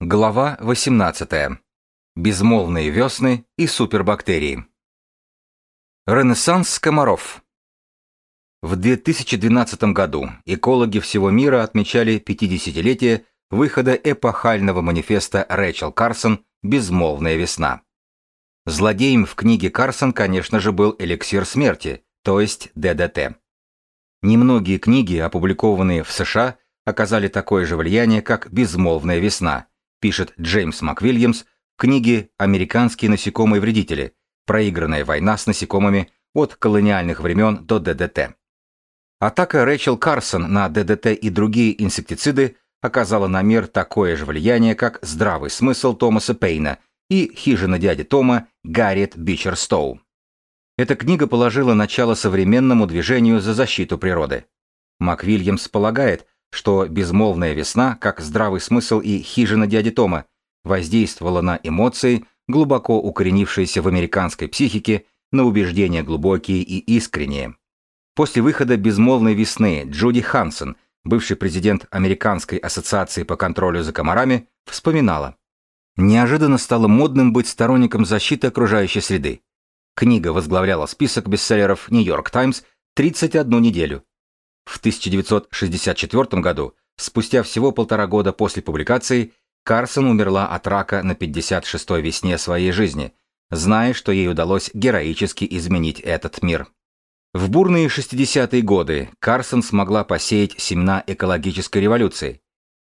Глава 18. Безмолвные весны и супербактерии. Ренессанс комаров. В 2012 году экологи всего мира отмечали 50-летие выхода эпохального манифеста Рэчел Карсон «Безмолвная весна». Злодеем в книге Карсон, конечно же, был эликсир смерти, то есть ДДТ. Немногие книги, опубликованные в США, оказали такое же влияние, как «Безмолвная весна», пишет Джеймс МакВильямс в книге «Американские насекомые-вредители. Проигранная война с насекомыми от колониальных времен до ДДТ». Атака Рэчел Карсон на ДДТ и другие инсектициды оказала на мир такое же влияние, как «Здравый смысл» Томаса Пейна и «Хижина дяди Тома» Гарриет Бичерстоу. Эта книга положила начало современному движению за защиту природы. МакВильямс полагает, что безмолвная весна, как здравый смысл и хижина дяди Тома, воздействовала на эмоции, глубоко укоренившиеся в американской психике, на убеждения глубокие и искренние. После выхода «Безмолвной весны» Джуди Хансен, бывший президент Американской ассоциации по контролю за комарами, вспоминала. Неожиданно стало модным быть сторонником защиты окружающей среды. Книга возглавляла список бестселлеров «Нью-Йорк Таймс» 31 неделю, в 1964 году, спустя всего полтора года после публикации, Карсон умерла от рака на 56-й весне своей жизни, зная, что ей удалось героически изменить этот мир. В бурные 60-е годы Карсон смогла посеять семена экологической революции.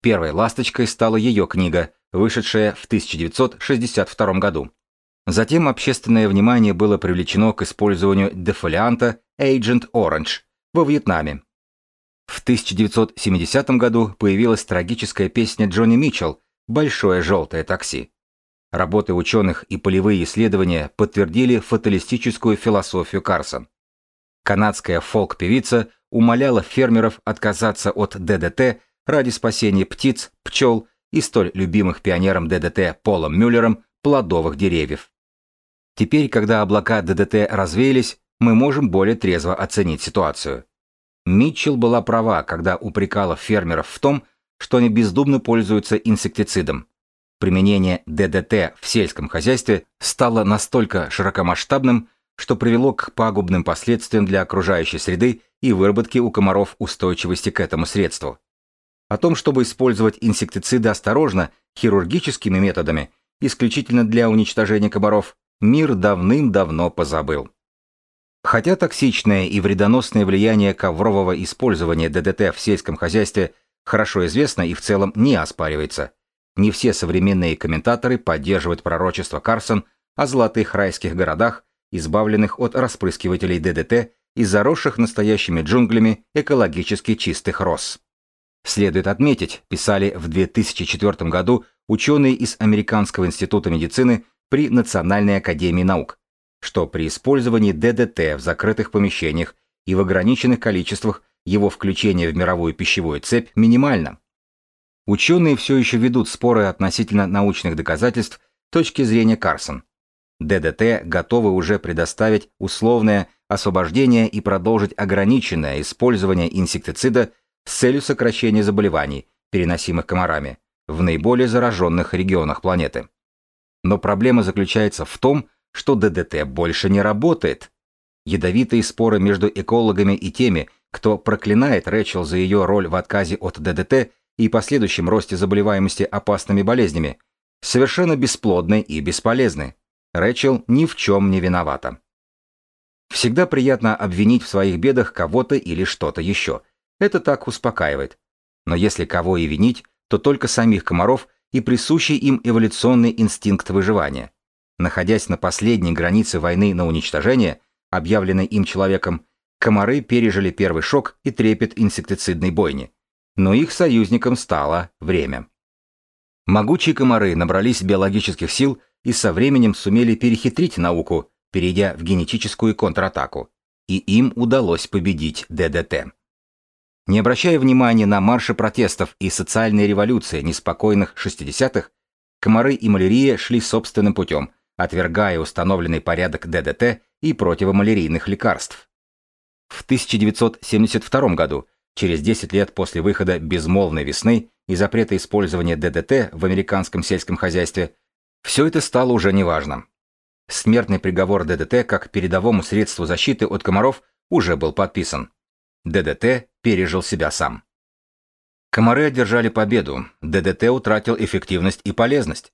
Первой ласточкой стала ее книга, вышедшая в 1962 году. Затем общественное внимание было привлечено к использованию дефолианта Agent Orange во Вьетнаме, в 1970 году появилась трагическая песня Джонни Митчелл «Большое желтое такси». Работы ученых и полевые исследования подтвердили фаталистическую философию Карсон. Канадская фолк-певица умоляла фермеров отказаться от ДДТ ради спасения птиц, пчел и столь любимых пионером ДДТ Полом Мюллером плодовых деревьев. Теперь, когда облака ДДТ развеялись, мы можем более трезво оценить ситуацию. Митчелл была права, когда упрекала фермеров в том, что они бездумно пользуются инсектицидом. Применение ДДТ в сельском хозяйстве стало настолько широкомасштабным, что привело к пагубным последствиям для окружающей среды и выработке у комаров устойчивости к этому средству. О том, чтобы использовать инсектициды осторожно, хирургическими методами, исключительно для уничтожения комаров, мир давным-давно позабыл. Хотя токсичное и вредоносное влияние коврового использования ДДТ в сельском хозяйстве хорошо известно и в целом не оспаривается, не все современные комментаторы поддерживают пророчество Карсон о золотых райских городах, избавленных от распрыскивателей ДДТ и заросших настоящими джунглями экологически чистых роз. Следует отметить, писали в 2004 году ученые из Американского института медицины при Национальной академии наук, что при использовании ДДТ в закрытых помещениях и в ограниченных количествах его включение в мировую пищевую цепь минимально. Ученые все еще ведут споры относительно научных доказательств точки зрения Карсон. ДДТ готовы уже предоставить условное освобождение и продолжить ограниченное использование инсектицида с целью сокращения заболеваний, переносимых комарами, в наиболее зараженных регионах планеты. Но проблема заключается в том, что ДДТ больше не работает. Ядовитые споры между экологами и теми, кто проклинает Рэчел за ее роль в отказе от ДДТ и последующем росте заболеваемости опасными болезнями, совершенно бесплодны и бесполезны. Рэчел ни в чем не виновата. Всегда приятно обвинить в своих бедах кого-то или что-то еще. Это так успокаивает. Но если кого и винить, то только самих комаров и присущий им эволюционный инстинкт выживания. Находясь на последней границе войны на уничтожение, объявленной им человеком, комары пережили первый шок и трепет инсектицидной бойни. Но их союзником стало время. Могучие комары набрались биологических сил и со временем сумели перехитрить науку, перейдя в генетическую контратаку. И им удалось победить ДДТ. Не обращая внимания на марши протестов и социальные революции неспокойных 60-х, комары и малярия шли собственным путем, отвергая установленный порядок ДДТ и противомалярийных лекарств. В 1972 году, через 10 лет после выхода «Безмолвной весны», и запрета использования ДДТ в американском сельском хозяйстве, все это стало уже неважно. Смертный приговор ДДТ как передовому средству защиты от комаров уже был подписан. ДДТ пережил себя сам. Комары одержали победу, ДДТ утратил эффективность и полезность.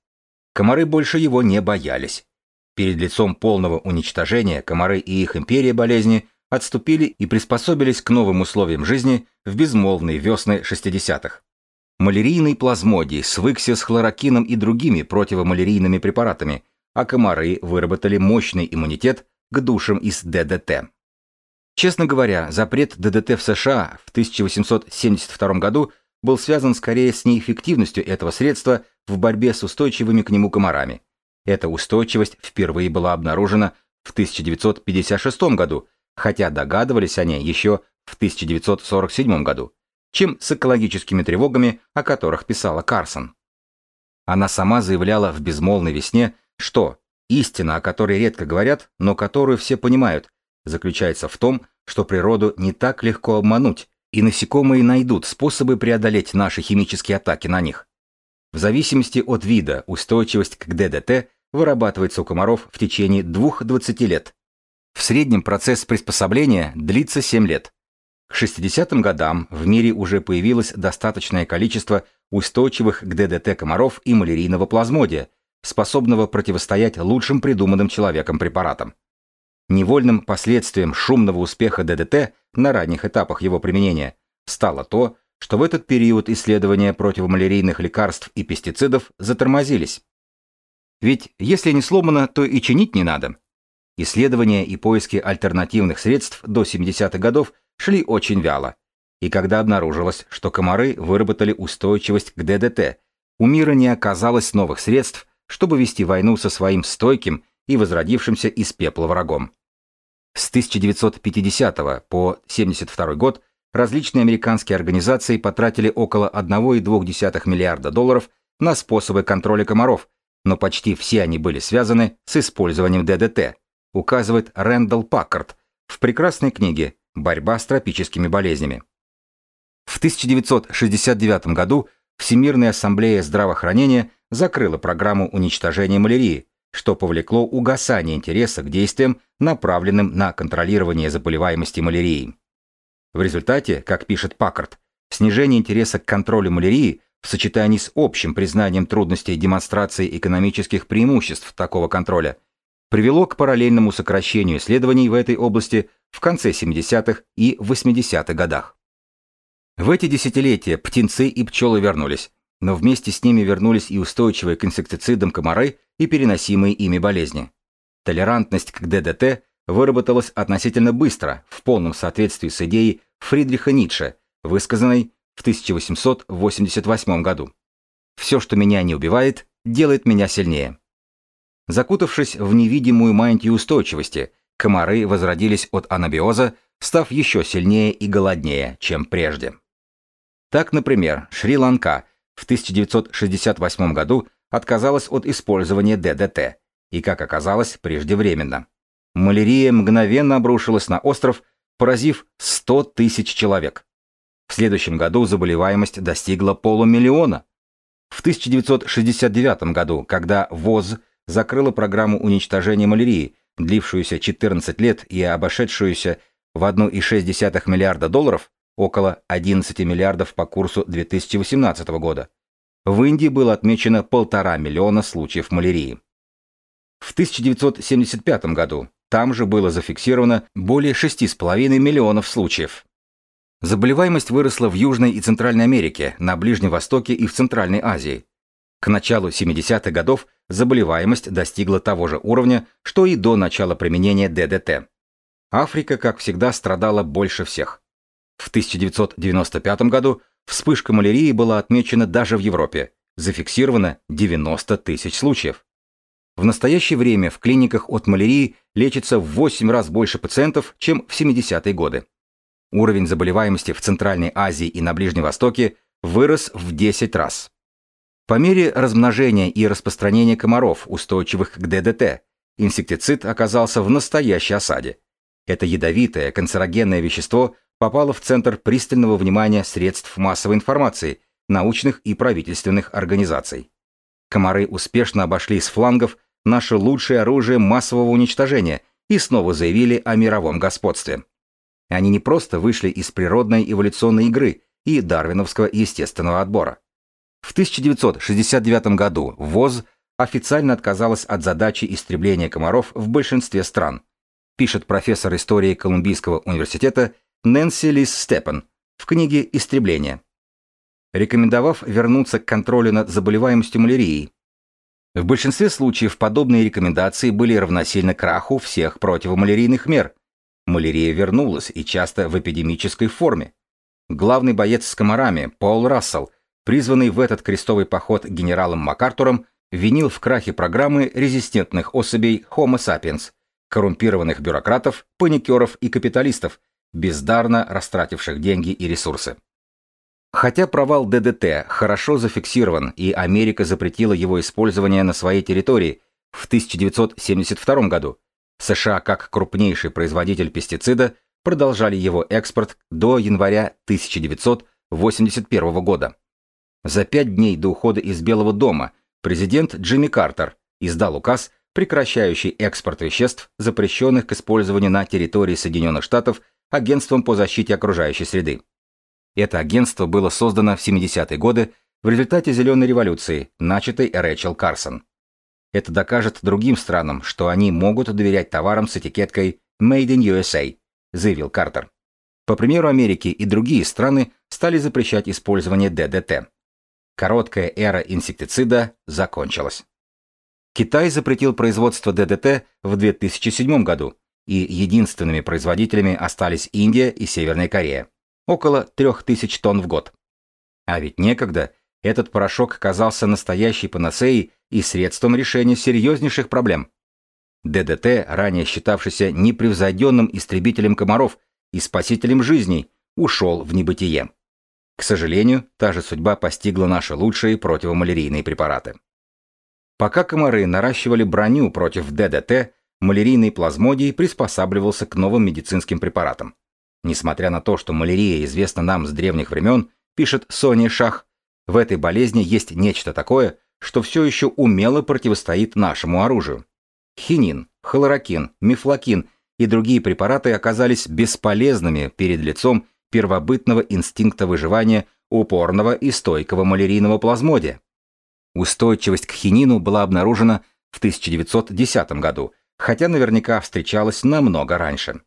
Комары больше его не боялись. Перед лицом полного уничтожения комары и их империя болезни отступили и приспособились к новым условиям жизни в безмолвные весны 60-х. Малярийный плазмодий свыкся с хлорокином и другими противомалярийными препаратами, а комары выработали мощный иммунитет к душам из ДДТ. Честно говоря, запрет ДДТ в США в 1872 году был связан скорее с неэффективностью этого средства в борьбе с устойчивыми к нему комарами. Эта устойчивость впервые была обнаружена в 1956 году, хотя догадывались о ней еще в 1947 году, чем с экологическими тревогами, о которых писала Карсон. Она сама заявляла в «Безмолвной весне», что истина, о которой редко говорят, но которую все понимают, заключается в том, что природу не так легко обмануть, и насекомые найдут способы преодолеть наши химические атаки на них. В зависимости от вида устойчивость к ДДТ вырабатывается у комаров в течение 2-20 лет. В среднем процесс приспособления длится 7 лет. К 60-м годам в мире уже появилось достаточное количество устойчивых к ДДТ комаров и малярийного плазмодия, способного противостоять лучшим придуманным человеком препаратам. Невольным последствием шумного успеха ДДТ на ранних этапах его применения стало то, что в этот период исследования противомалярийных лекарств и пестицидов затормозились. Ведь если не сломано, то и чинить не надо. Исследования и поиски альтернативных средств до 70-х годов шли очень вяло. И когда обнаружилось, что комары выработали устойчивость к ДДТ, у мира не оказалось новых средств, чтобы вести войну со своим стойким и возродившимся из пепла врагом. С 1950 по 1972 год различные американские организации потратили около 1,2 миллиарда долларов на способы контроля комаров, но почти все они были связаны с использованием ДДТ, указывает Рэндалл Паккарт в прекрасной книге «Борьба с тропическими болезнями». В 1969 году Всемирная ассамблея здравоохранения закрыла программу уничтожения малярии, что повлекло угасание интереса к действиям, направленным на контролирование заболеваемости малярией. В результате, как пишет Паккарт, снижение интереса к контролю малярии в сочетании с общим признанием трудностей демонстрации экономических преимуществ такого контроля привело к параллельному сокращению исследований в этой области в конце 70-х и 80-х годах. В эти десятилетия птенцы и пчелы вернулись, но вместе с ними вернулись и устойчивые к инсектицидам комары и переносимые ими болезни. Толерантность к ДДТ выработалась относительно быстро, в полном соответствии с идеей Фридриха Ницше, высказанной в 1888 году. «Все, что меня не убивает, делает меня сильнее». Закутавшись в невидимую мантию устойчивости, комары возродились от анабиоза, став еще сильнее и голоднее, чем прежде. Так, например, Шри-Ланка в 1968 году отказалась от использования ДДТ, и, как оказалось, преждевременно. Малярия мгновенно обрушилась на остров, поразив 100 тысяч человек. В следующем году заболеваемость достигла полумиллиона. В 1969 году, когда ВОЗ закрыла программу уничтожения малярии, длившуюся 14 лет и обошедшуюся в 1,6 миллиарда долларов, около 11 миллиардов по курсу 2018 года. В Индии было отмечено полтора миллиона случаев малярии. В 1975 году там же было зафиксировано более 6,5 миллионов случаев. Заболеваемость выросла в Южной и Центральной Америке, на Ближнем Востоке и в Центральной Азии. К началу 70-х годов заболеваемость достигла того же уровня, что и до начала применения ДДТ. Африка, как всегда, страдала больше всех. В 1995 году вспышка малярии была отмечена даже в Европе. Зафиксировано 90 тысяч случаев. В настоящее время в клиниках от малярии лечится в 8 раз больше пациентов, чем в 70-е годы. Уровень заболеваемости в Центральной Азии и на Ближнем Востоке вырос в 10 раз. По мере размножения и распространения комаров, устойчивых к ДДТ, инсектицид оказался в настоящей осаде. Это ядовитое канцерогенное вещество попало в центр пристального внимания средств массовой информации научных и правительственных организаций. Комары успешно обошли с флангов наше лучшее оружие массового уничтожения и снова заявили о мировом господстве. Они не просто вышли из природной эволюционной игры и дарвиновского естественного отбора. В 1969 году ВОЗ официально отказалась от задачи истребления комаров в большинстве стран, пишет профессор истории Колумбийского университета Нэнси Лис Степан в книге «Истребление», рекомендовав вернуться к контролю над заболеваемостью малярией. В большинстве случаев подобные рекомендации были равносильны краху всех противомалярийных мер. Малярия вернулась и часто в эпидемической форме. Главный боец с комарами, Пол Рассел, призванный в этот крестовый поход генералом МакАртуром, винил в крахе программы резистентных особей Homo sapiens, коррумпированных бюрократов, паникеров и капиталистов, бездарно растративших деньги и ресурсы. Хотя провал ДДТ хорошо зафиксирован и Америка запретила его использование на своей территории в 1972 году, США как крупнейший производитель пестицида продолжали его экспорт до января 1981 года. За пять дней до ухода из Белого дома президент Джимми Картер издал указ, прекращающий экспорт веществ, запрещенных к использованию на территории Соединенных Штатов Агентством по защите окружающей среды. Это агентство было создано в 70-е годы в результате Зеленой революции, начатой Рэчел Карсон. Это докажет другим странам, что они могут доверять товарам с этикеткой «Made in USA», заявил Картер. По примеру Америки и другие страны стали запрещать использование ДДТ. Короткая эра инсектицида закончилась. Китай запретил производство ДДТ в 2007 году, и единственными производителями остались Индия и Северная Корея около 3000 тонн в год. А ведь некогда этот порошок казался настоящей панацеей и средством решения серьезнейших проблем. ДДТ, ранее считавшийся непревзойденным истребителем комаров и спасителем жизней, ушел в небытие. К сожалению, та же судьба постигла наши лучшие противомалярийные препараты. Пока комары наращивали броню против ДДТ, малярийный плазмодий приспосабливался к новым медицинским препаратам. Несмотря на то, что малярия известна нам с древних времен, пишет Соня Шах, в этой болезни есть нечто такое, что все еще умело противостоит нашему оружию. Хинин, хлорокин, мифлокин и другие препараты оказались бесполезными перед лицом первобытного инстинкта выживания упорного и стойкого малярийного плазмодия. Устойчивость к хинину была обнаружена в 1910 году, хотя наверняка встречалась намного раньше.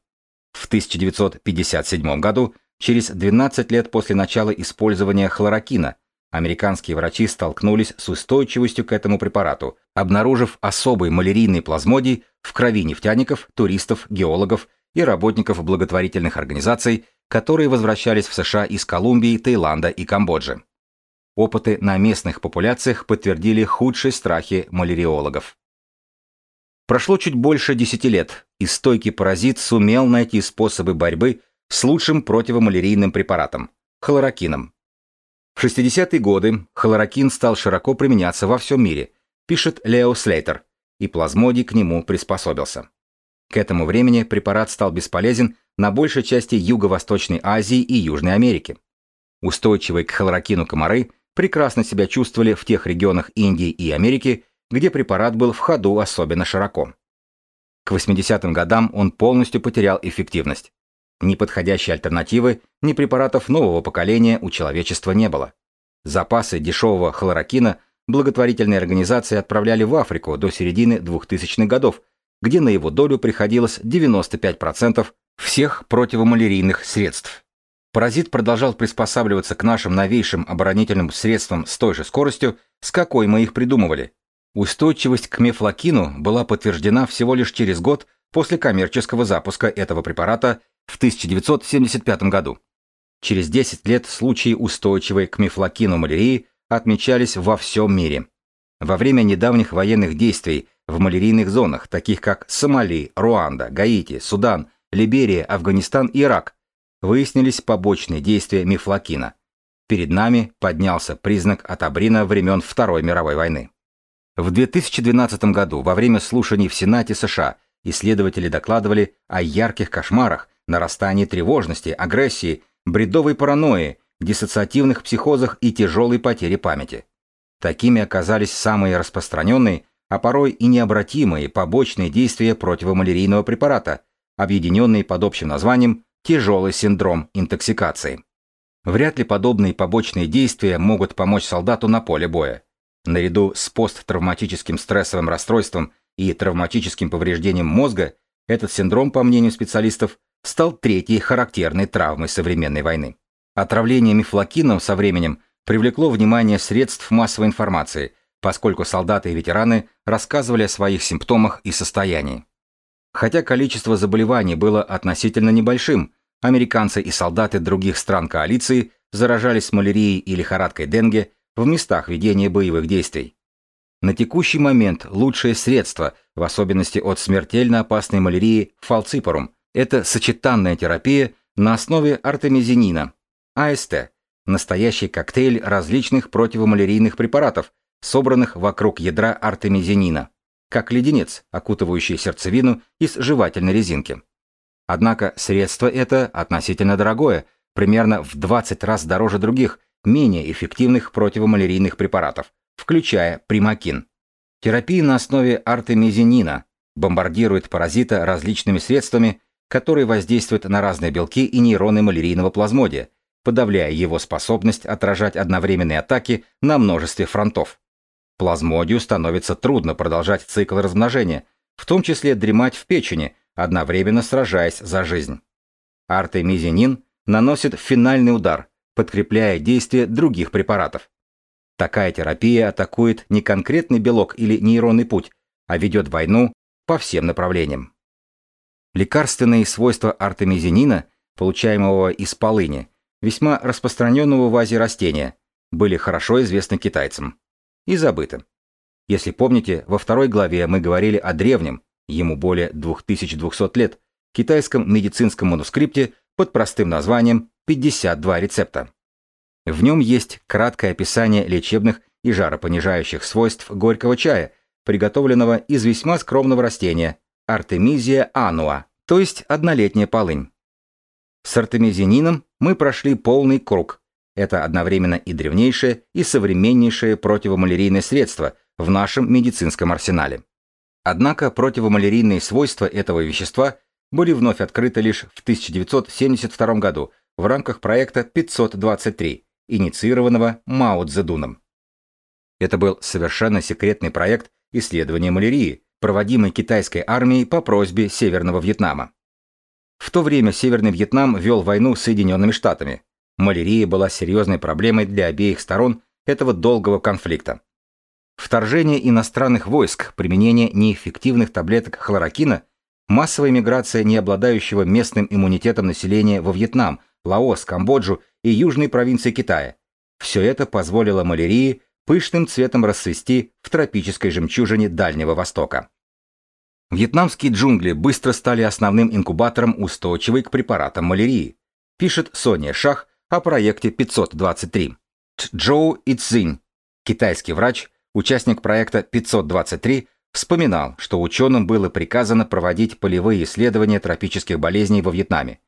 В 1957 году, через 12 лет после начала использования хлорокина, американские врачи столкнулись с устойчивостью к этому препарату, обнаружив особый малярийный плазмодий в крови нефтяников, туристов, геологов и работников благотворительных организаций, которые возвращались в США из Колумбии, Таиланда и Камбоджи. Опыты на местных популяциях подтвердили худшие страхи маляриологов. Прошло чуть больше десяти лет, и стойкий паразит сумел найти способы борьбы с лучшим противомалярийным препаратом – хлорокином. В 60-е годы хлорокин стал широко применяться во всем мире, пишет Лео Слейтер, и плазмодий к нему приспособился. К этому времени препарат стал бесполезен на большей части Юго-Восточной Азии и Южной Америки. Устойчивые к хлорокину комары прекрасно себя чувствовали в тех регионах Индии и Америки, где препарат был в ходу особенно широко. К 80-м годам он полностью потерял эффективность. Ни подходящей альтернативы, ни препаратов нового поколения у человечества не было. Запасы дешевого хлорокина благотворительные организации отправляли в Африку до середины 2000-х годов, где на его долю приходилось 95% всех противомалярийных средств. Паразит продолжал приспосабливаться к нашим новейшим оборонительным средствам с той же скоростью, с какой мы их придумывали, Устойчивость к мефлокину была подтверждена всего лишь через год после коммерческого запуска этого препарата в 1975 году. Через 10 лет случаи устойчивой к мефлокину малярии отмечались во всем мире. Во время недавних военных действий в малярийных зонах, таких как Сомали, Руанда, Гаити, Судан, Либерия, Афганистан и Ирак, выяснились побочные действия мифлокина. Перед нами поднялся признак атабрина времен Второй мировой войны. В 2012 году во время слушаний в Сенате США исследователи докладывали о ярких кошмарах, нарастании тревожности, агрессии, бредовой паранойи, диссоциативных психозах и тяжелой потере памяти. Такими оказались самые распространенные, а порой и необратимые побочные действия противомалярийного препарата, объединенные под общим названием тяжелый синдром интоксикации. Вряд ли подобные побочные действия могут помочь солдату на поле боя. Наряду с посттравматическим стрессовым расстройством и травматическим повреждением мозга, этот синдром, по мнению специалистов, стал третьей характерной травмой современной войны. Отравление мифлокином со временем привлекло внимание средств массовой информации, поскольку солдаты и ветераны рассказывали о своих симптомах и состоянии. Хотя количество заболеваний было относительно небольшим, американцы и солдаты других стран коалиции заражались малярией и лихорадкой Денге в местах ведения боевых действий. На текущий момент лучшее средство, в особенности от смертельно опасной малярии фалципорум, это сочетанная терапия на основе артемизинина, АСТ, настоящий коктейль различных противомалярийных препаратов, собранных вокруг ядра артемизинина, как леденец, окутывающий сердцевину из жевательной резинки. Однако средство это относительно дорогое, примерно в 20 раз дороже других, менее эффективных противомалярийных препаратов, включая примакин. Терапия на основе артемизинина бомбардирует паразита различными средствами, которые воздействуют на разные белки и нейроны малярийного плазмодия, подавляя его способность отражать одновременные атаки на множестве фронтов. Плазмодию становится трудно продолжать цикл размножения, в том числе дремать в печени, одновременно сражаясь за жизнь. Артемизинин наносит финальный удар, подкрепляя действие других препаратов. Такая терапия атакует не конкретный белок или нейронный путь, а ведет войну по всем направлениям. Лекарственные свойства артемизинина, получаемого из полыни, весьма распространенного в Азии растения, были хорошо известны китайцам и забыты. Если помните, во второй главе мы говорили о древнем, ему более 2200 лет, китайском медицинском манускрипте под простым названием «52 рецепта». В нем есть краткое описание лечебных и жаропонижающих свойств горького чая, приготовленного из весьма скромного растения Артемизия ануа, то есть однолетняя полынь. С артемизинином мы прошли полный круг, это одновременно и древнейшее, и современнейшее противомалярийное средство в нашем медицинском арсенале. Однако противомалярийные свойства этого вещества были вновь открыты лишь в 1972 году в рамках проекта 523, инициированного Мао Цзэдуном. Это был совершенно секретный проект исследования малярии, проводимый китайской армией по просьбе Северного Вьетнама. В то время Северный Вьетнам вел войну с Соединенными Штатами, Малярия была серьезной проблемой для обеих сторон этого долгого конфликта. Вторжение иностранных войск, применение неэффективных таблеток хлорокина, массовая миграция не обладающего местным иммунитетом населения во Вьетнам, Лаос, Камбоджу и южные провинции Китая. Все это позволило малярии пышным цветом расцвести в тропической жемчужине Дальнего Востока. Вьетнамские джунгли быстро стали основным инкубатором устойчивой к препаратам малярии, пишет Соня Шах о проекте 523. Чжоу Ицзинь, китайский врач, участник проекта 523, вспоминал, что ученым было приказано проводить полевые исследования тропических болезней во Вьетнаме.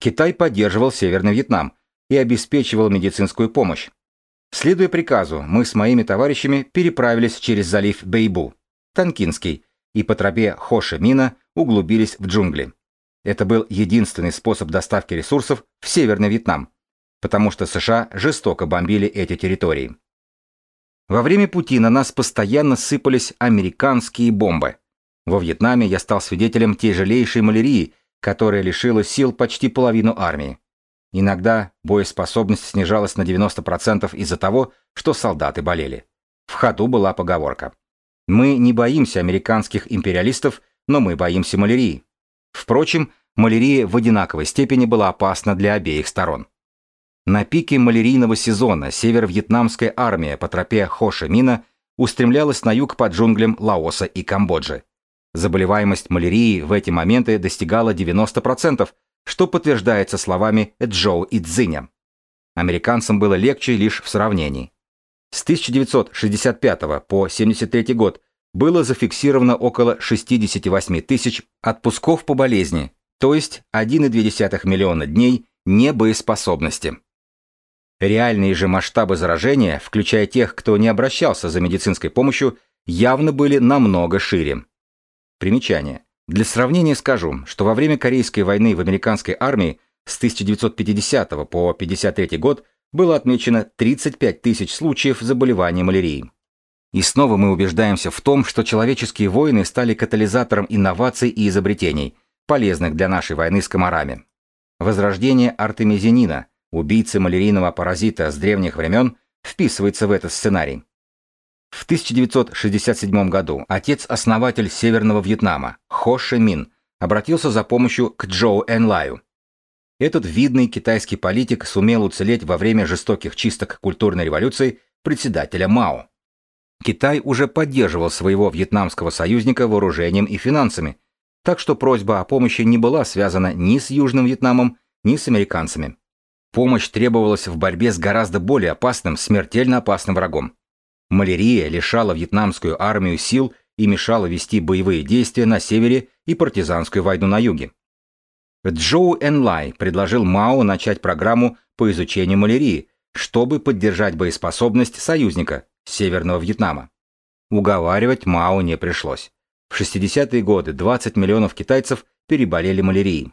Китай поддерживал Северный Вьетнам и обеспечивал медицинскую помощь. Следуя приказу, мы с моими товарищами переправились через залив Бэйбу, Танкинский, и по тропе Хоши-Мина углубились в джунгли. Это был единственный способ доставки ресурсов в Северный Вьетнам потому что США жестоко бомбили эти территории. Во время пути на нас постоянно сыпались американские бомбы. Во Вьетнаме я стал свидетелем тяжелейшей малярии, которая лишила сил почти половину армии. Иногда боеспособность снижалась на 90% из-за того, что солдаты болели. В ходу была поговорка. Мы не боимся американских империалистов, но мы боимся малярии. Впрочем, малярия в одинаковой степени была опасна для обеих сторон. На пике малярийного сезона северо-вьетнамская армия по тропе Хо-Ши-Мина устремлялась на юг по джунглям Лаоса и Камбоджи. Заболеваемость малярией в эти моменты достигала 90%, что подтверждается словами Джоу Цзиня. Американцам было легче лишь в сравнении. С 1965 по 1973 год было зафиксировано около 68 тысяч отпусков по болезни, то есть 1,2 миллиона дней небоеспособности. Реальные же масштабы заражения, включая тех, кто не обращался за медицинской помощью, явно были намного шире. Примечание. Для сравнения скажу, что во время Корейской войны в американской армии с 1950 по 1953 год было отмечено 35 тысяч случаев заболевания малярией. И снова мы убеждаемся в том, что человеческие войны стали катализатором инноваций и изобретений, полезных для нашей войны с комарами. Возрождение артемизинина, убийцы малярийного паразита с древних времен, вписывается в этот сценарий. В 1967 году отец-основатель Северного Вьетнама Хо Ши Мин обратился за помощью к Джоу Эн Лаю. Этот видный китайский политик сумел уцелеть во время жестоких чисток культурной революции председателя Мао. Китай уже поддерживал своего вьетнамского союзника вооружением и финансами, так что просьба о помощи не была связана ни с Южным Вьетнамом, ни с американцами. Помощь требовалась в борьбе с гораздо более опасным, смертельно опасным врагом. Малярия лишала вьетнамскую армию сил и мешала вести боевые действия на севере и партизанскую войну на юге. Джоу Энлай предложил Мао начать программу по изучению малярии, чтобы поддержать боеспособность союзника, Северного Вьетнама. Уговаривать Мао не пришлось. В 60-е годы 20 миллионов китайцев переболели малярией.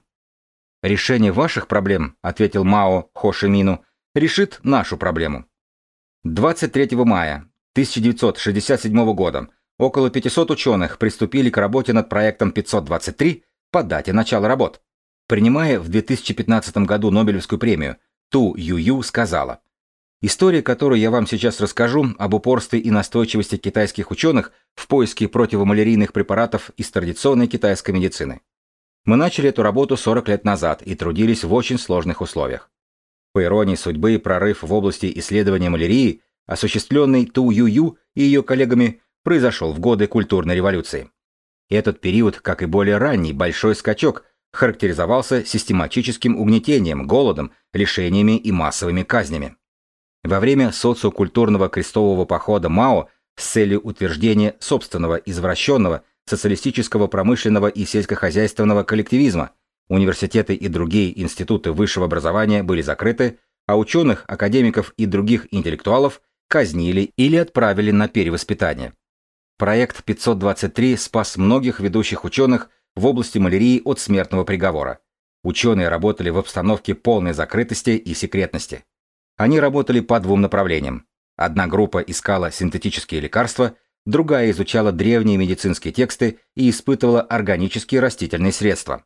«Решение ваших проблем», — ответил Мао Хо Ши Мину, — «решит нашу проблему». 23 мая 1967 года около 500 ученых приступили к работе над проектом 523 по дате начала работ. Принимая в 2015 году Нобелевскую премию, Ту Ю сказала, История, которую я вам сейчас расскажу, об упорстве и настойчивости китайских ученых в поиске противомалярийных препаратов из традиционной китайской медицины. Мы начали эту работу 40 лет назад и трудились в очень сложных условиях. По иронии судьбы, прорыв в области исследования малярии, осуществленный Ту Ю Ю и ее коллегами, произошел в годы культурной революции. Этот период, как и более ранний большой скачок, характеризовался систематическим угнетением, голодом, лишениями и массовыми казнями. Во время социокультурного крестового похода Мао с целью утверждения собственного извращенного социалистического промышленного и сельскохозяйственного коллективизма университеты и другие институты высшего образования были закрыты, а ученых, академиков и других интеллектуалов казнили или отправили на перевоспитание. Проект 523 спас многих ведущих ученых в области малярии от смертного приговора. Ученые работали в обстановке полной закрытости и секретности. Они работали по двум направлениям. Одна группа искала синтетические лекарства, другая изучала древние медицинские тексты и испытывала органические растительные средства.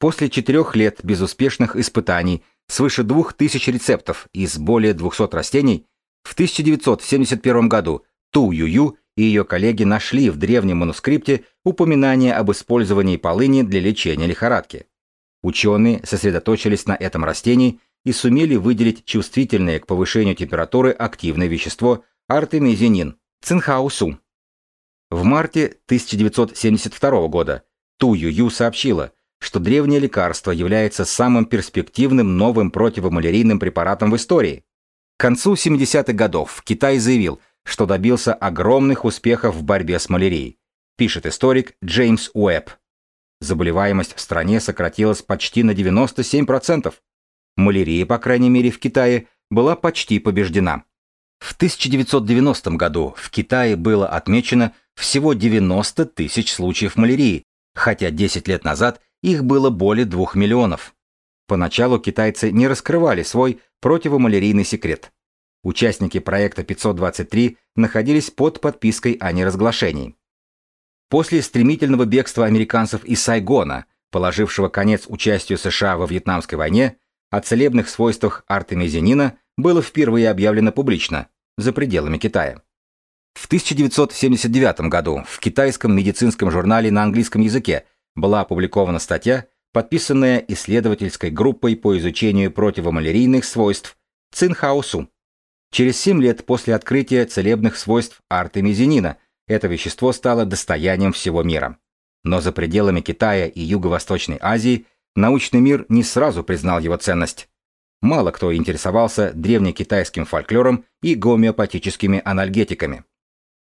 После четырех лет безуспешных испытаний свыше двух тысяч рецептов из более 200 растений в 1971 году Ту Юю и ее коллеги нашли в древнем манускрипте упоминание об использовании полыни для лечения лихорадки. Ученые сосредоточились на этом растении и сумели выделить чувствительное к повышению температуры активное вещество артемизинин, цинхаусу. В марте 1972 года Ту Юю сообщила, что древнее лекарство является самым перспективным новым противомалярийным препаратом в истории. К концу 70-х годов Китай заявил, что добился огромных успехов в борьбе с малярией, пишет историк Джеймс Уэбб. Заболеваемость в стране сократилась почти на 97%. Малярия, по крайней мере в Китае, была почти побеждена. В 1990 году в Китае было отмечено всего 90 тысяч случаев малярии, хотя 10 лет назад их было более 2 миллионов. Поначалу китайцы не раскрывали свой противомалярийный секрет. Участники проекта 523 находились под подпиской о неразглашении. После стремительного бегства американцев из Сайгона, положившего конец участию США во Вьетнамской войне, о целебных свойствах артемизинина было впервые объявлено публично, за пределами Китая. В 1979 году в китайском медицинском журнале на английском языке была опубликована статья, подписанная исследовательской группой по изучению противомалярийных свойств Цинхаосу. Через 7 лет после открытия целебных свойств артемизинина это вещество стало достоянием всего мира. Но за пределами Китая и Юго-Восточной Азии – научный мир не сразу признал его ценность. Мало кто интересовался древнекитайским фольклором и гомеопатическими анальгетиками.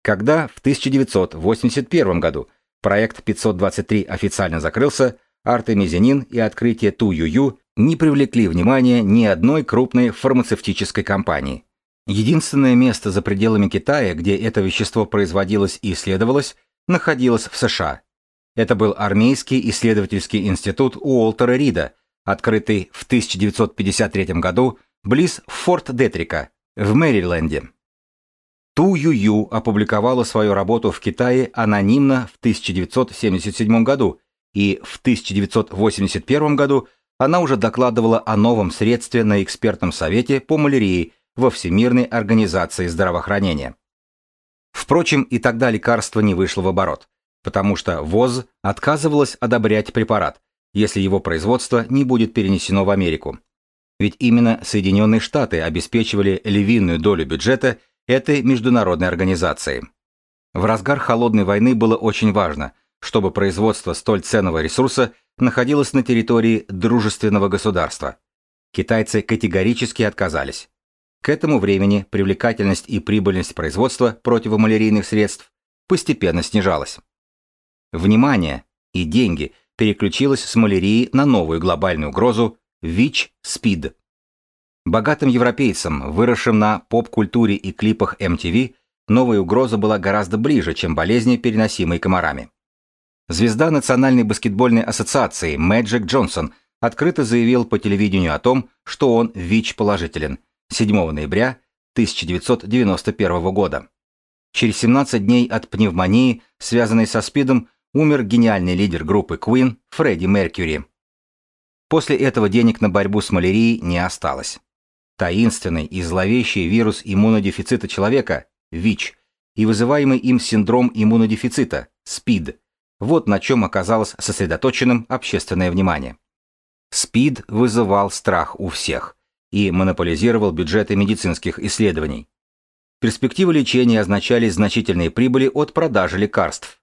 Когда в 1981 году проект 523 официально закрылся, артемизинин и открытие Ту-Ю-Ю не привлекли внимания ни одной крупной фармацевтической компании. Единственное место за пределами Китая, где это вещество производилось и исследовалось, находилось в США. Это был армейский исследовательский институт Уолтера Рида, открытый в 1953 году близ Форт Детрика в Мэриленде. Ту Ю опубликовала свою работу в Китае анонимно в 1977 году, и в 1981 году она уже докладывала о новом средстве на экспертном совете по малярии во Всемирной организации здравоохранения. Впрочем, и тогда лекарство не вышло в оборот, потому что ВОЗ отказывалась одобрять препарат, если его производство не будет перенесено в Америку. Ведь именно Соединенные Штаты обеспечивали львиную долю бюджета этой международной организации. В разгар холодной войны было очень важно, чтобы производство столь ценного ресурса находилось на территории дружественного государства. Китайцы категорически отказались. К этому времени привлекательность и прибыльность производства противомалярийных средств постепенно снижалась. Внимание и деньги переключилось с малярии на новую глобальную угрозу ВИЧ-СПИД. Богатым европейцам, выросшим на поп-культуре и клипах MTV, новая угроза была гораздо ближе, чем болезни, переносимые комарами. Звезда Национальной баскетбольной ассоциации Мэджик Джонсон открыто заявил по телевидению о том, что он ВИЧ-положителен 7 ноября 1991 года. Через 17 дней от пневмонии, связанной со СПИДом, умер гениальный лидер группы Queen Фредди Меркьюри. После этого денег на борьбу с малярией не осталось. Таинственный и зловещий вирус иммунодефицита человека, ВИЧ, и вызываемый им синдром иммунодефицита, СПИД, вот на чем оказалось сосредоточенным общественное внимание. СПИД вызывал страх у всех и монополизировал бюджеты медицинских исследований. Перспективы лечения означали значительные прибыли от продажи лекарств.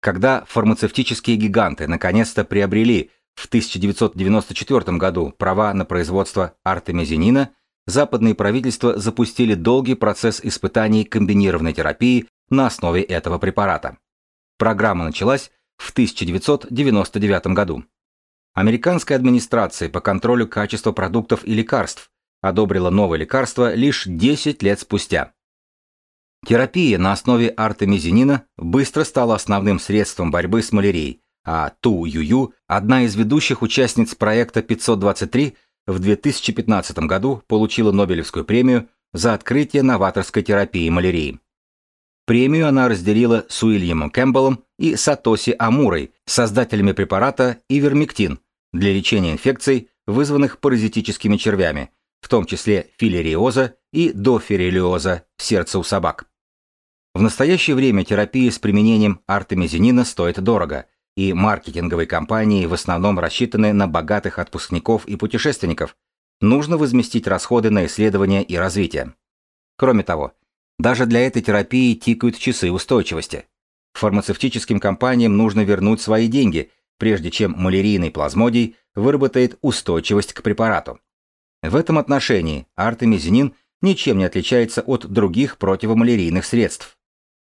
Когда фармацевтические гиганты наконец-то приобрели в 1994 году права на производство артемизинина, западные правительства запустили долгий процесс испытаний комбинированной терапии на основе этого препарата. Программа началась в 1999 году. Американская администрация по контролю качества продуктов и лекарств одобрила новое лекарство лишь 10 лет спустя. Терапия на основе артемизинина быстро стала основным средством борьбы с малярией, а Ту Юю, одна из ведущих участниц проекта 523, в 2015 году получила Нобелевскую премию за открытие новаторской терапии малярии. Премию она разделила с Уильямом Кэмпбеллом и Сатоси Амурой, создателями препарата Ивермектин для лечения инфекций, вызванных паразитическими червями, в том числе филериоза и доферилиоза сердца у собак. В настоящее время терапия с применением артемизинина стоит дорого, и маркетинговые кампании в основном рассчитаны на богатых отпускников и путешественников. Нужно возместить расходы на исследования и развитие. Кроме того, даже для этой терапии тикают часы устойчивости. Фармацевтическим компаниям нужно вернуть свои деньги, прежде чем малярийный плазмодий выработает устойчивость к препарату. В этом отношении артемизинин ничем не отличается от других противомалярийных средств.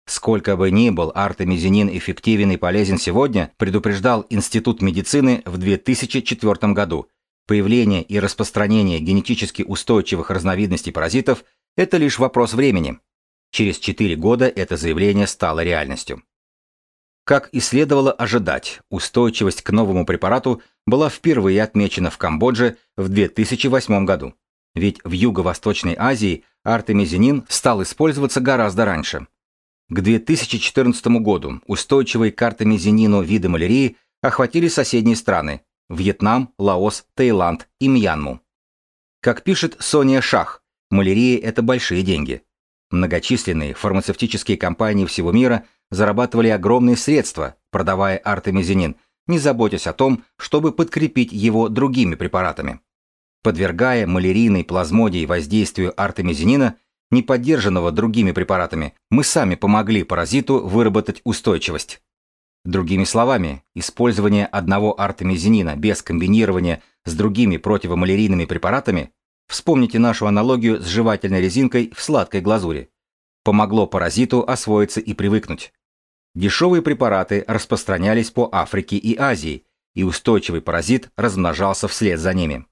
Сколько бы ни был артемизинин эффективен и полезен сегодня, предупреждал Институт медицины в 2004 году, появление и распространение генетически устойчивых разновидностей паразитов – это лишь вопрос времени. Через 4 года это заявление стало реальностью. Как и следовало ожидать, устойчивость к новому препарату была впервые отмечена в Камбодже в 2008 году. Ведь в Юго-Восточной Азии артемизинин стал использоваться гораздо раньше – к 2014 году устойчивые к артемизинину виды малярии охватили соседние страны – Вьетнам, Лаос, Таиланд и Мьянму. Как пишет Сония Шах, малярия – это большие деньги. Многочисленные фармацевтические компании всего мира зарабатывали огромные средства, продавая артемизинин, не заботясь о том, чтобы подкрепить его другими препаратами. Подвергая малярийной плазмодии воздействию артемизинина, не поддержанного другими препаратами, мы сами помогли паразиту выработать устойчивость. Другими словами, использование одного артемизинина без комбинирования с другими противомалярийными препаратами, вспомните нашу аналогию с жевательной резинкой в сладкой глазури, помогло паразиту освоиться и привыкнуть. Дешевые препараты распространялись по Африке и Азии, и устойчивый паразит размножался вслед за ними.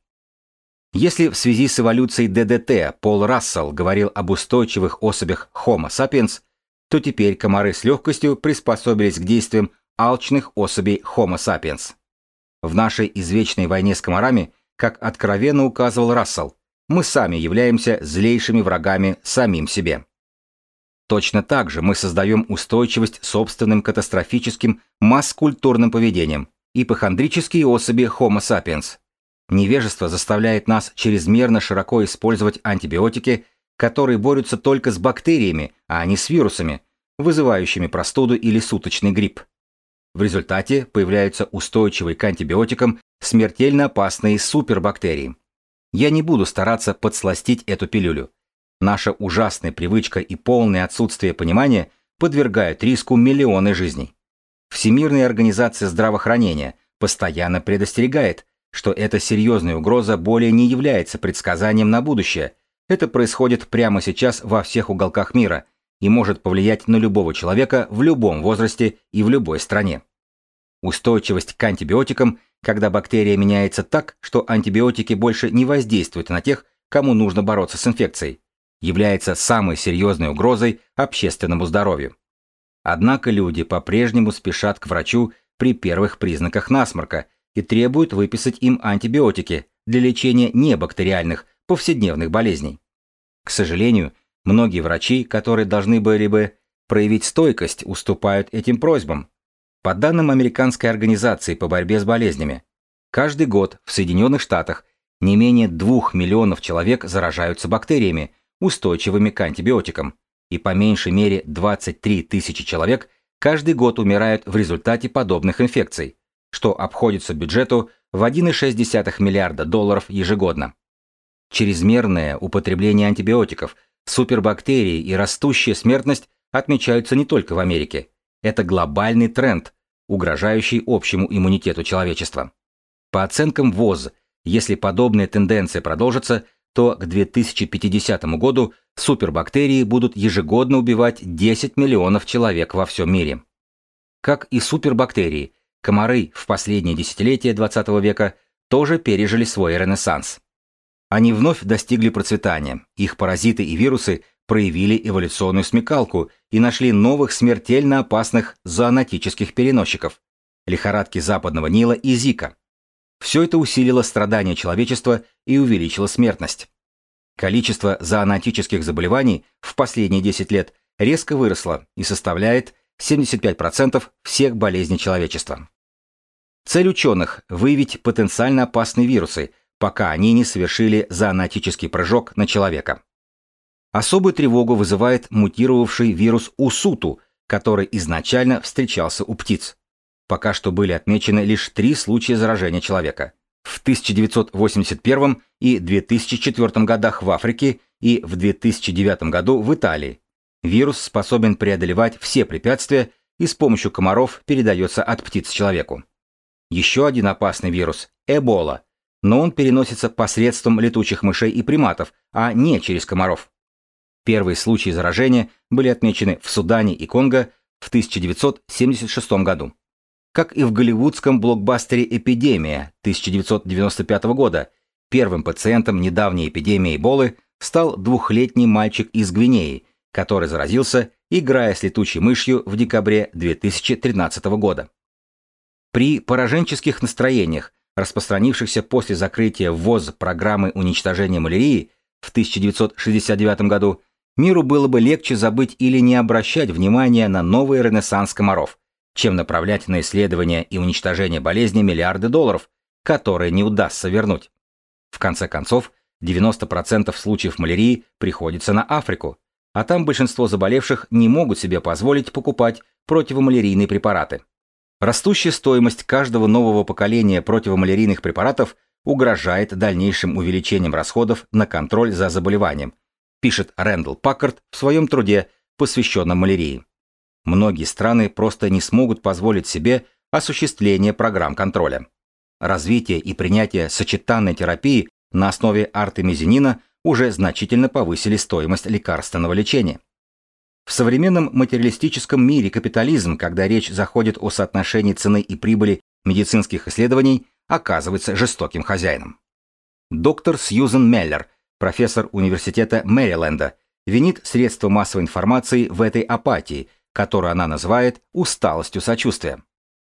Если в связи с эволюцией ДДТ Пол Рассел говорил об устойчивых особях Homo sapiens, то теперь комары с легкостью приспособились к действиям алчных особей Homo sapiens. В нашей извечной войне с комарами, как откровенно указывал Рассел, мы сами являемся злейшими врагами самим себе. Точно так же мы создаем устойчивость собственным катастрофическим масс-культурным поведением, ипохондрические особи Homo sapiens. Невежество заставляет нас чрезмерно широко использовать антибиотики, которые борются только с бактериями, а не с вирусами, вызывающими простуду или суточный грипп. В результате появляются устойчивые к антибиотикам смертельно опасные супербактерии. Я не буду стараться подсластить эту пилюлю. Наша ужасная привычка и полное отсутствие понимания подвергают риску миллионы жизней. Всемирная организация здравоохранения постоянно предостерегает, что эта серьезная угроза более не является предсказанием на будущее. Это происходит прямо сейчас во всех уголках мира и может повлиять на любого человека в любом возрасте и в любой стране. Устойчивость к антибиотикам, когда бактерия меняется так, что антибиотики больше не воздействуют на тех, кому нужно бороться с инфекцией, является самой серьезной угрозой общественному здоровью. Однако люди по-прежнему спешат к врачу при первых признаках насморка и требуют выписать им антибиотики для лечения небактериальных повседневных болезней. К сожалению, многие врачи, которые должны были бы проявить стойкость, уступают этим просьбам. По данным Американской организации по борьбе с болезнями, каждый год в Соединенных Штатах не менее 2 миллионов человек заражаются бактериями, устойчивыми к антибиотикам, и по меньшей мере 23 тысячи человек каждый год умирают в результате подобных инфекций, что обходится бюджету в 1,6 миллиарда долларов ежегодно. Чрезмерное употребление антибиотиков, супербактерии и растущая смертность отмечаются не только в Америке. Это глобальный тренд, угрожающий общему иммунитету человечества. По оценкам ВОЗ, если подобная тенденция продолжится, то к 2050 году супербактерии будут ежегодно убивать 10 миллионов человек во всем мире. Как и супербактерии, Комары в последние десятилетия XX века тоже пережили свой ренессанс. Они вновь достигли процветания, их паразиты и вирусы проявили эволюционную смекалку и нашли новых смертельно опасных зоонотических переносчиков – лихорадки западного Нила и Зика. Все это усилило страдания человечества и увеличило смертность. Количество зоонотических заболеваний в последние 10 лет резко выросло и составляет 75% всех болезней человечества. Цель ученых – выявить потенциально опасные вирусы, пока они не совершили зоонотический прыжок на человека. Особую тревогу вызывает мутировавший вирус УСУТУ, который изначально встречался у птиц. Пока что были отмечены лишь три случая заражения человека. В 1981 и 2004 годах в Африке и в 2009 году в Италии. Вирус способен преодолевать все препятствия и с помощью комаров передается от птиц человеку. Еще один опасный вирус – Эбола, но он переносится посредством летучих мышей и приматов, а не через комаров. Первые случаи заражения были отмечены в Судане и Конго в 1976 году. Как и в голливудском блокбастере «Эпидемия» 1995 года, первым пациентом недавней эпидемии Эболы стал двухлетний мальчик из Гвинеи, который заразился, играя с летучей мышью в декабре 2013 года. При пораженческих настроениях, распространившихся после закрытия ВОЗ программы уничтожения малярии в 1969 году, миру было бы легче забыть или не обращать внимания на новый ренессанс комаров, чем направлять на исследование и уничтожение болезни миллиарды долларов, которые не удастся вернуть. В конце концов, 90% случаев малярии приходится на Африку, а там большинство заболевших не могут себе позволить покупать противомалярийные препараты. Растущая стоимость каждого нового поколения противомалярийных препаратов угрожает дальнейшим увеличением расходов на контроль за заболеванием, пишет Рэндалл Паккарт в своем труде, посвященном малярии. Многие страны просто не смогут позволить себе осуществление программ контроля. Развитие и принятие сочетанной терапии на основе артемизинина уже значительно повысили стоимость лекарственного лечения. В современном материалистическом мире капитализм, когда речь заходит о соотношении цены и прибыли медицинских исследований оказывается жестоким хозяином. Доктор Сьюзен Меллер, профессор университета Мэриленда, винит средства массовой информации в этой апатии, которую она называет усталостью сочувствия.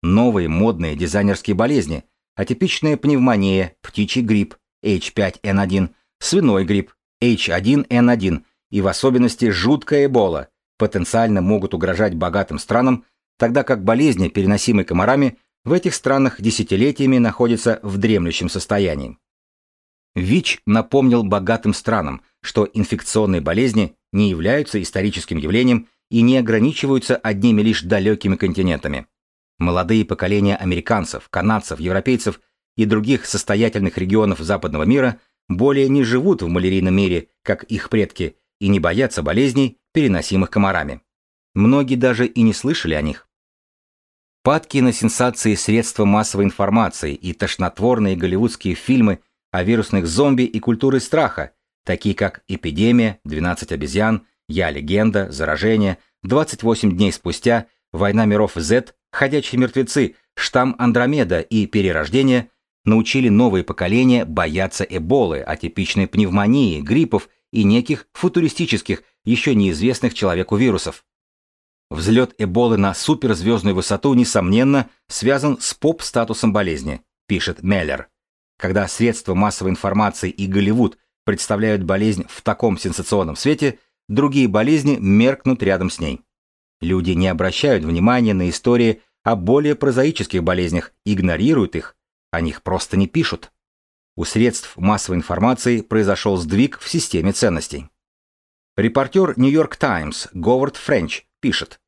Новые модные дизайнерские болезни, атипичная пневмония, птичий грипп, H5N1, свиной грипп, H1N1 и в особенности жуткая эбола потенциально могут угрожать богатым странам, тогда как болезни, переносимые комарами, в этих странах десятилетиями находятся в дремлющем состоянии. ВИЧ напомнил богатым странам, что инфекционные болезни не являются историческим явлением и не ограничиваются одними лишь далекими континентами. Молодые поколения американцев, канадцев, европейцев и других состоятельных регионов западного мира более не живут в малярийном мире, как их предки, и не боятся болезней, переносимых комарами. Многие даже и не слышали о них. Падки на сенсации средства массовой информации и тошнотворные голливудские фильмы о вирусных зомби и культуре страха, такие как «Эпидемия», «12 обезьян», «Я легенда», «Заражение», «28 дней спустя», «Война миров Z», «Ходячие мертвецы», «Штамм Андромеда» и «Перерождение» научили новые поколения бояться эболы, атипичной пневмонии, гриппов и неких футуристических, еще неизвестных человеку вирусов. Взлет Эболы на суперзвездную высоту, несомненно, связан с поп-статусом болезни, пишет Меллер. Когда средства массовой информации и Голливуд представляют болезнь в таком сенсационном свете, другие болезни меркнут рядом с ней. Люди не обращают внимания на истории о более прозаических болезнях, игнорируют их, о них просто не пишут у средств массовой информации произошел сдвиг в системе ценностей. Репортер Нью-Йорк Таймс Говард Френч пишет,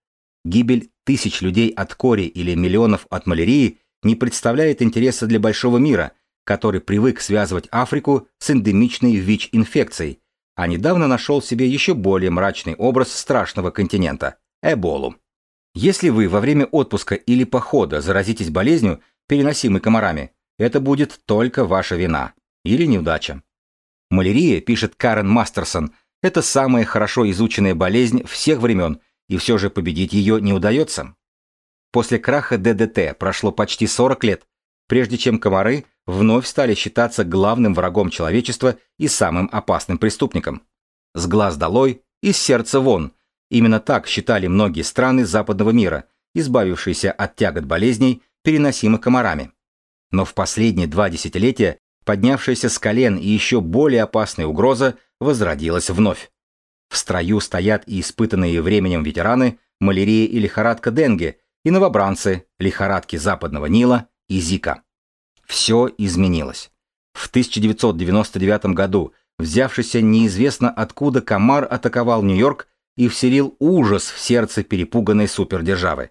гибель тысяч людей от кори или миллионов от малярии не представляет интереса для большого мира, который привык связывать Африку с эндемичной ВИЧ-инфекцией, а недавно нашел себе еще более мрачный образ страшного континента – Эболу. Если вы во время отпуска или похода заразитесь болезнью, переносимой комарами, это будет только ваша вина или неудача. Малярия, пишет Карен Мастерсон, это самая хорошо изученная болезнь всех времен, и все же победить ее не удается. После краха ДДТ прошло почти 40 лет, прежде чем комары вновь стали считаться главным врагом человечества и самым опасным преступником. С глаз долой, из сердца вон. Именно так считали многие страны западного мира, избавившиеся от тягот болезней, переносимых комарами. Но в последние два десятилетия поднявшаяся с колен и еще более опасная угроза возродилась вновь. В строю стоят и испытанные временем ветераны, малярия и лихорадка Денге, и новобранцы, лихорадки Западного Нила и Зика. Все изменилось. В 1999 году взявшийся неизвестно откуда комар атаковал Нью-Йорк и вселил ужас в сердце перепуганной супердержавы.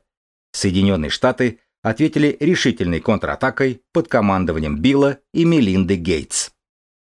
Соединенные Штаты ответили решительной контратакой под командованием Билла и Мелинды Гейтс.